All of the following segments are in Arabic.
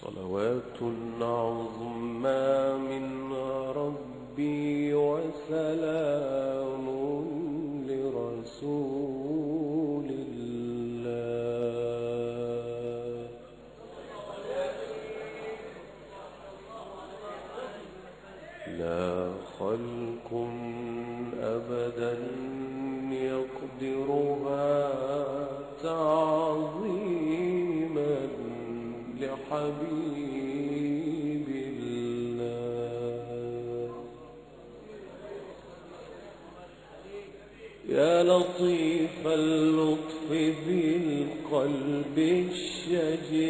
صلوات عظمى من ربي وسلام لرسول الله. لا خلق أبدا يقدرها تعظيما. لحبيب الله. يا لطيف اللطف بالقلب الشجي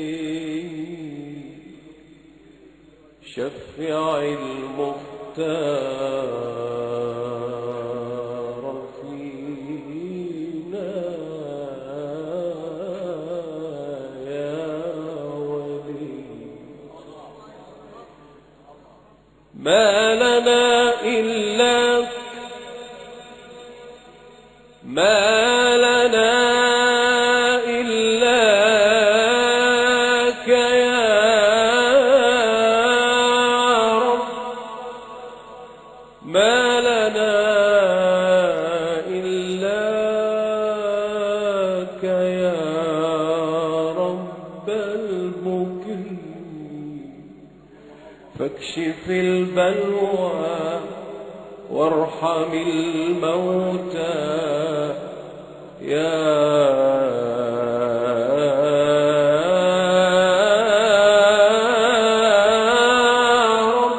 شفع المختار. ما لنا إلا ما لنا إلاك يا رب. ما لنا إلاك يا رب المكين فاكشف البلوى وارحم الموتى. يا رب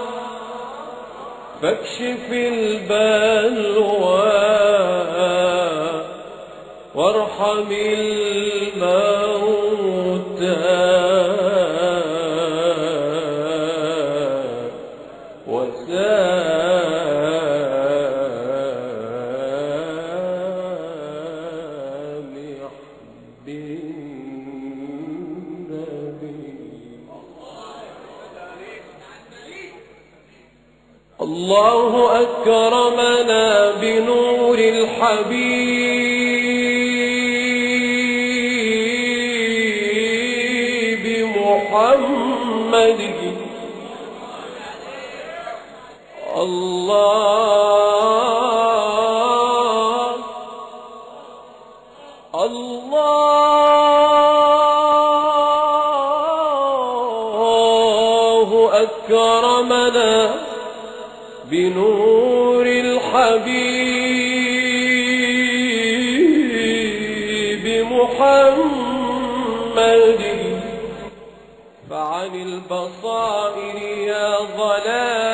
فاكشف البلوى وارحم الموتى الله أكرمنا بنور الحبيب محمد الله أكرمنا بنور الحبيب محمد. فعن البصائر يا ظلام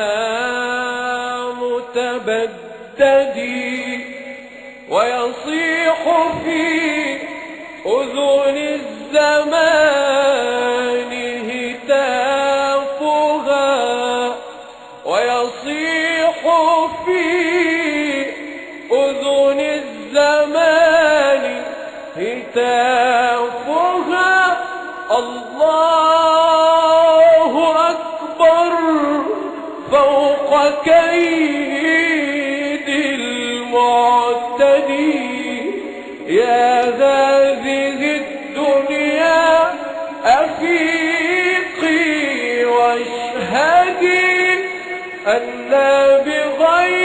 الله أكبر فوق كيد أن بغير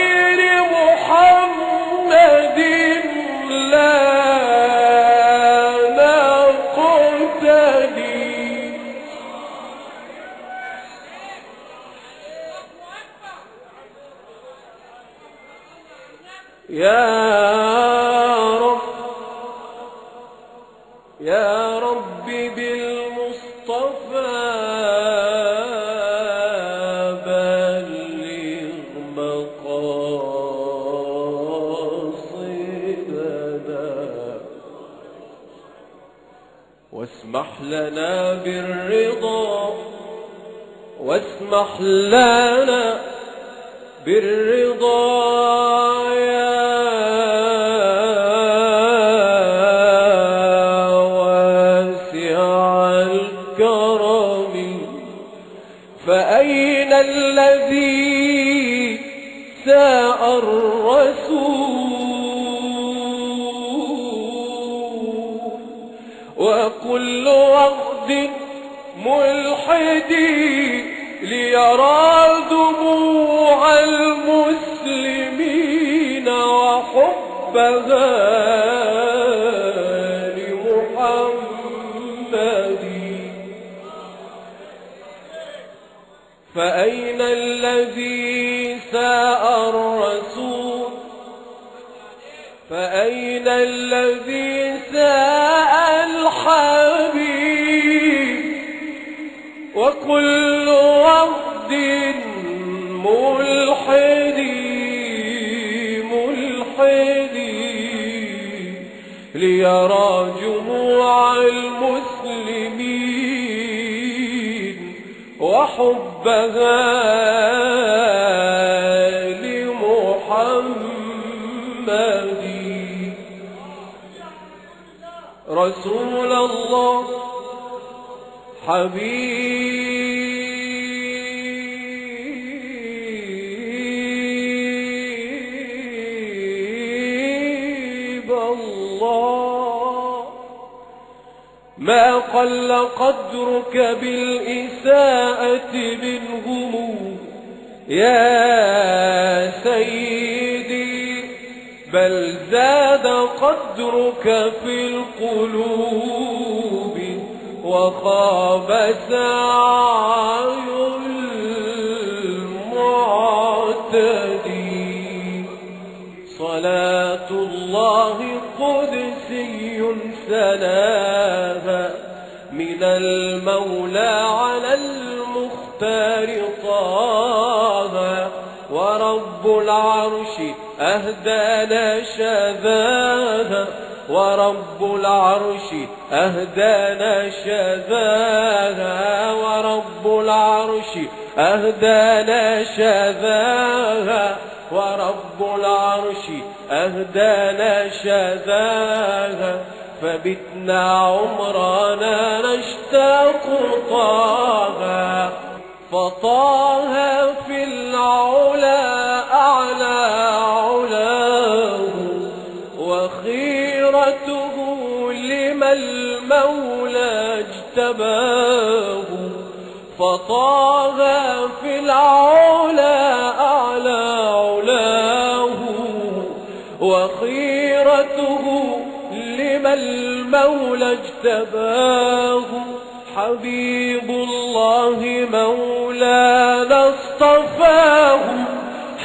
واسمح لنا بالرضا واسمح لنا بالرضا يا واسع الكرم. فأين الذي ساء الرسول؟ وكل وغد ملحدي ليرى دموع المسلمين وحبها لمحمد فأين الذي ساء الرسول؟ فأين الذي ساء وكل وفد ملحدي ملحدي ليرى جموع المسلمين وحبها لمحمد. رسول الله حبيب ما قل قدرك بالإساءة منهم يا سيدي بل زاد قدرك في القلوب وخاب سعي المعتدي صلاة الله قدسي سلامها من المولى على المختار طه ورب العرش أهدانا شذاها ورب العرش أهدانا شذاها ورب العرش أهدانا شذاها ورب العرش أهدانا شذاها فبتنا عمرنا نشتاق طه فطه في العلا أعلى علاه وخيرته لمن المولى اجتباه فطه في العلا أعلى لمن المولى اجتباه حبيب الله مولانا اصطفاه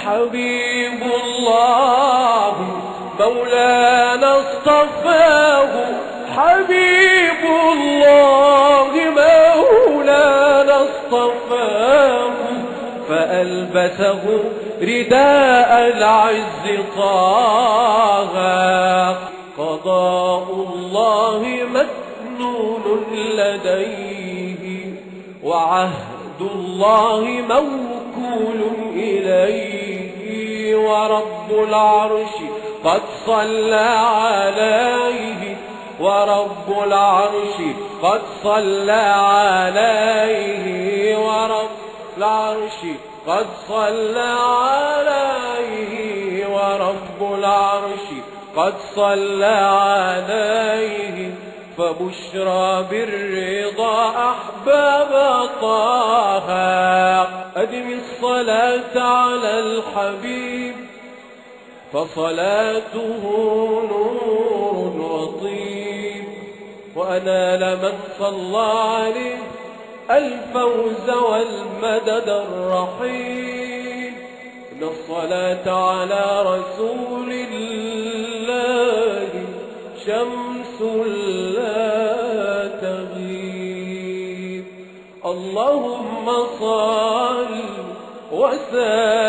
حبيب الله مولانا اصطفاه حبيب الله مولانا اصطفاه فألبسه رداء العز طه قضاء الله مكنون لديه وعهد الله موكول إليه ورب العرش قد صلى عليه ورب العرش قد صلى عليه ورب العرش قد صلى عليه. قد صلى عليه فبشرى بالرضا أحباب طه. أدم الصلاة على الحبيب فصلاته نور وطيب وأنال من صلى عليه الفوز والمدد الرحيم. إن الصلاة على رسول الله شمس لا تغيب. اللهم صل وسلم